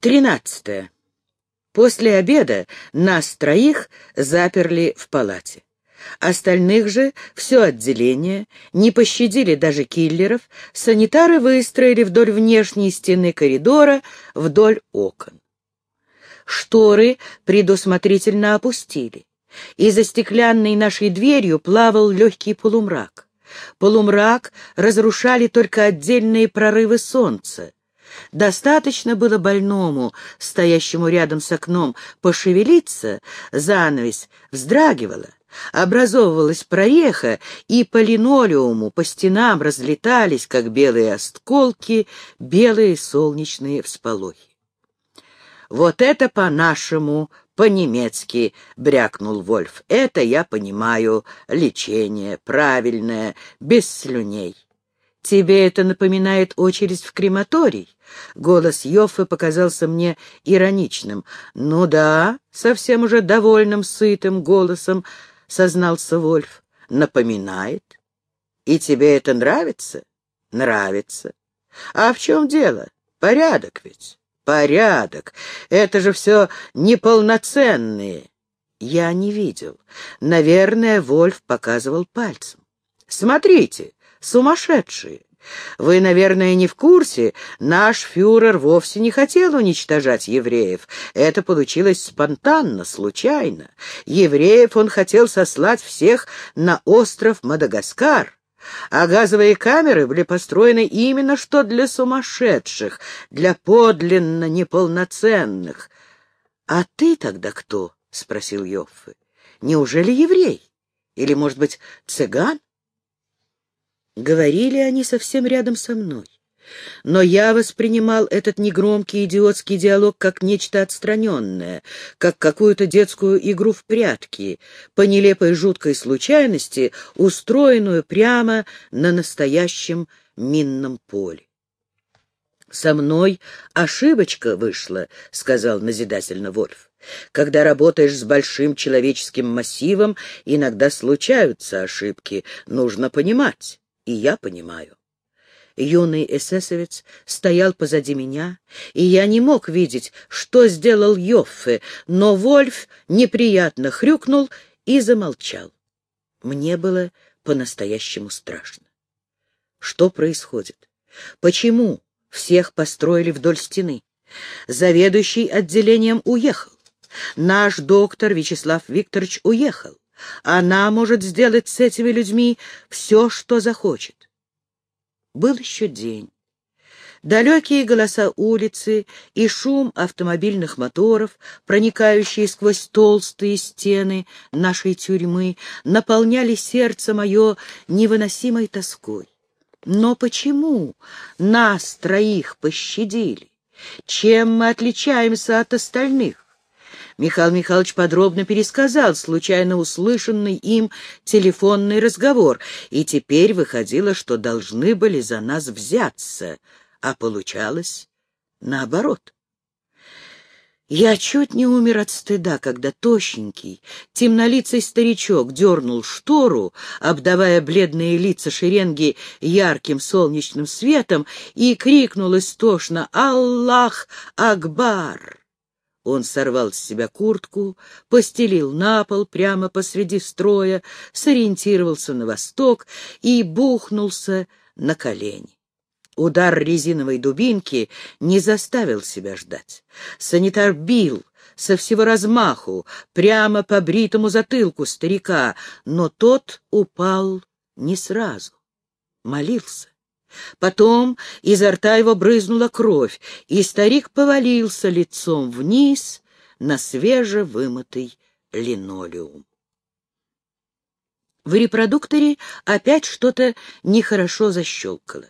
Тринадцатое. После обеда нас троих заперли в палате. Остальных же, все отделение, не пощадили даже киллеров, санитары выстроили вдоль внешней стены коридора, вдоль окон. Шторы предусмотрительно опустили, и за стеклянной нашей дверью плавал легкий полумрак. Полумрак разрушали только отдельные прорывы солнца. Достаточно было больному, стоящему рядом с окном, пошевелиться, занавес вздрагивала, образовывалась прореха, и по линолеуму, по стенам разлетались, как белые осколки, белые солнечные всполохи. «Вот это по-нашему, по-немецки», — брякнул Вольф. «Это я понимаю. Лечение правильное, без слюней». «Тебе это напоминает очередь в крематорий?» Голос Йоффе показался мне ироничным. «Ну да», — совсем уже довольным, сытым голосом сознался Вольф. «Напоминает. И тебе это нравится?» «Нравится. А в чем дело? Порядок ведь. Порядок. Это же все неполноценные». Я не видел. Наверное, Вольф показывал пальцем. «Смотрите, сумасшедшие! Вы, наверное, не в курсе, наш фюрер вовсе не хотел уничтожать евреев. Это получилось спонтанно, случайно. Евреев он хотел сослать всех на остров Мадагаскар. А газовые камеры были построены именно что для сумасшедших, для подлинно неполноценных. — А ты тогда кто? — спросил Йоффе. — Неужели еврей? Или, может быть, цыган? Говорили они совсем рядом со мной. Но я воспринимал этот негромкий идиотский диалог как нечто отстраненное, как какую-то детскую игру в прятки, по нелепой жуткой случайности, устроенную прямо на настоящем минном поле. «Со мной ошибочка вышла», — сказал назидательно Вольф. «Когда работаешь с большим человеческим массивом, иногда случаются ошибки, нужно понимать» и я понимаю. Юный эсэсовец стоял позади меня, и я не мог видеть, что сделал Йоффе, но Вольф неприятно хрюкнул и замолчал. Мне было по-настоящему страшно. Что происходит? Почему всех построили вдоль стены? Заведующий отделением уехал. Наш доктор Вячеслав Викторович уехал. Она может сделать с этими людьми все, что захочет. Был еще день. Далекие голоса улицы и шум автомобильных моторов, проникающие сквозь толстые стены нашей тюрьмы, наполняли сердце мое невыносимой тоской. Но почему нас троих пощадили? Чем мы отличаемся от остальных? Михаил Михайлович подробно пересказал случайно услышанный им телефонный разговор, и теперь выходило, что должны были за нас взяться, а получалось наоборот. Я чуть не умер от стыда, когда тощенький, темнолицый старичок дернул штору, обдавая бледные лица шеренги ярким солнечным светом, и крикнул истошно «Аллах Акбар!». Он сорвал с себя куртку, постелил на пол прямо посреди строя, сориентировался на восток и бухнулся на колени. Удар резиновой дубинки не заставил себя ждать. Санитар бил со всего размаху, прямо по бритому затылку старика, но тот упал не сразу, молился. Потом изо рта его брызнула кровь, и старик повалился лицом вниз на свежевымытый линолеум. В репродукторе опять что-то нехорошо защелкало.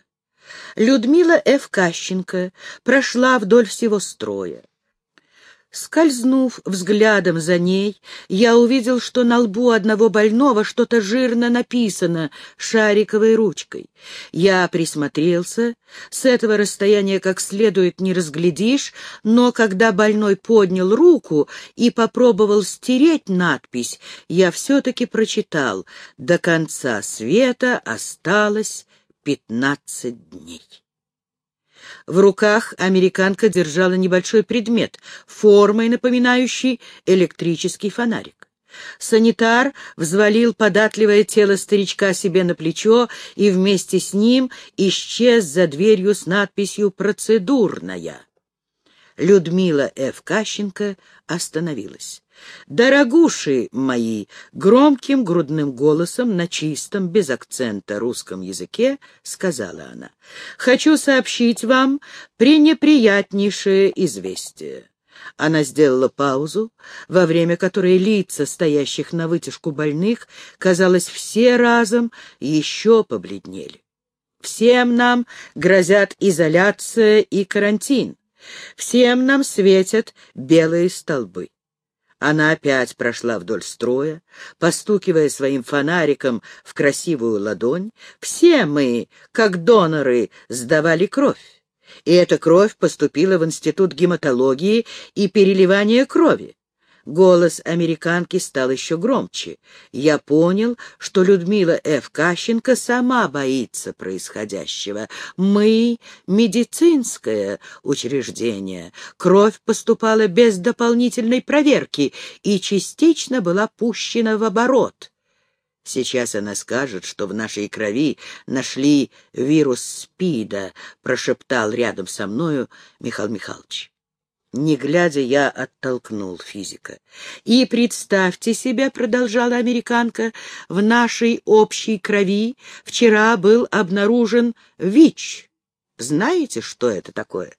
Людмила Ф. Кащенко прошла вдоль всего строя. Скользнув взглядом за ней, я увидел, что на лбу одного больного что-то жирно написано шариковой ручкой. Я присмотрелся. С этого расстояния как следует не разглядишь, но когда больной поднял руку и попробовал стереть надпись, я все-таки прочитал «До конца света осталось пятнадцать дней». В руках американка держала небольшой предмет, формой напоминающий электрический фонарик. Санитар взвалил податливое тело старичка себе на плечо и вместе с ним исчез за дверью с надписью «Процедурная». Людмила Ф. Кащенко остановилась. «Дорогуши мои!» — громким грудным голосом на чистом, без акцента русском языке сказала она. «Хочу сообщить вам пренеприятнейшее известие». Она сделала паузу, во время которой лица, стоящих на вытяжку больных, казалось, все разом еще побледнели. «Всем нам грозят изоляция и карантин. Всем нам светят белые столбы. Она опять прошла вдоль строя, постукивая своим фонариком в красивую ладонь. Все мы, как доноры, сдавали кровь. И эта кровь поступила в Институт гематологии и переливания крови. Голос американки стал еще громче. Я понял, что Людмила Ф. Кащенко сама боится происходящего. Мы — медицинское учреждение. Кровь поступала без дополнительной проверки и частично была пущена в оборот. Сейчас она скажет, что в нашей крови нашли вирус СПИДа, прошептал рядом со мною Михаил Михайлович. Не глядя, я оттолкнул физика. «И представьте себе, — продолжала американка, — в нашей общей крови вчера был обнаружен ВИЧ. Знаете, что это такое?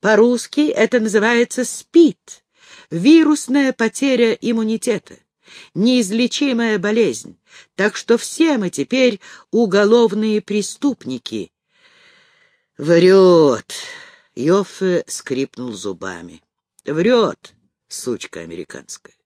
По-русски это называется СПИД, вирусная потеря иммунитета, неизлечимая болезнь, так что все мы теперь уголовные преступники». «Врет!» Йоффе скрипнул зубами. Врет, сучка американская.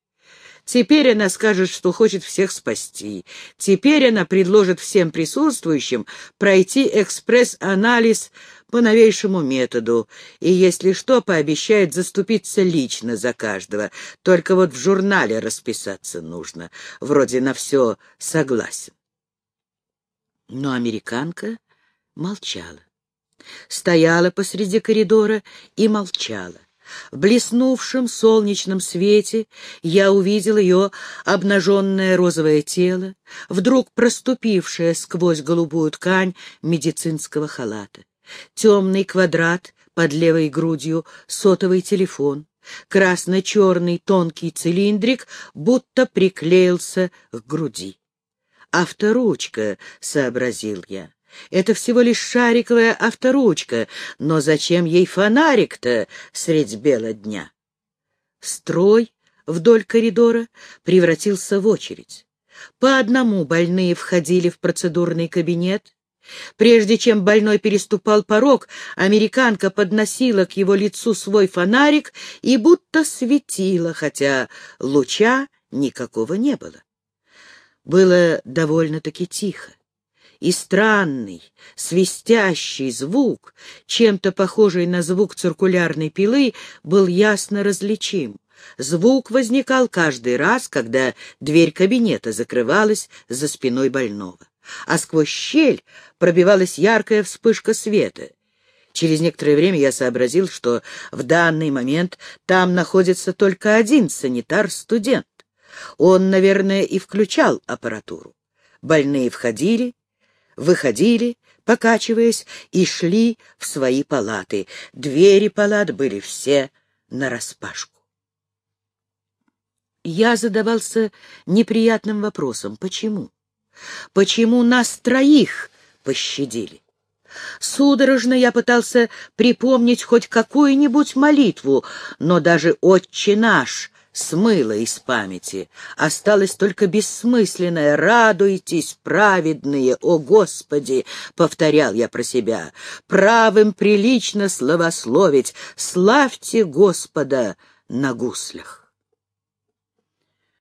Теперь она скажет, что хочет всех спасти. Теперь она предложит всем присутствующим пройти экспресс-анализ по новейшему методу, и, если что, пообещает заступиться лично за каждого. Только вот в журнале расписаться нужно. Вроде на все согласен. Но американка молчала стояла посреди коридора и молчала. В блеснувшем солнечном свете я увидел ее обнаженное розовое тело, вдруг проступившее сквозь голубую ткань медицинского халата. Темный квадрат под левой грудью, сотовый телефон, красно-черный тонкий цилиндрик будто приклеился к груди. «Авторучка», — сообразил я. Это всего лишь шариковая авторучка, но зачем ей фонарик-то средь бела дня? Строй вдоль коридора превратился в очередь. По одному больные входили в процедурный кабинет. Прежде чем больной переступал порог, американка подносила к его лицу свой фонарик и будто светила, хотя луча никакого не было. Было довольно-таки тихо и странный, свистящий звук, чем-то похожий на звук циркулярной пилы, был ясно различим. Звук возникал каждый раз, когда дверь кабинета закрывалась за спиной больного, а сквозь щель пробивалась яркая вспышка света. Через некоторое время я сообразил, что в данный момент там находится только один санитар-студент. Он, наверное, и включал аппаратуру. Больные входили, выходили, покачиваясь, и шли в свои палаты. Двери палат были все нараспашку. Я задавался неприятным вопросом. Почему? Почему нас троих пощадили? Судорожно я пытался припомнить хоть какую-нибудь молитву, но даже «Отче наш» смыло из памяти. Осталось только бессмысленное «Радуйтесь, праведные, о Господи!» — повторял я про себя. «Правым прилично словословить, славьте Господа на гуслях».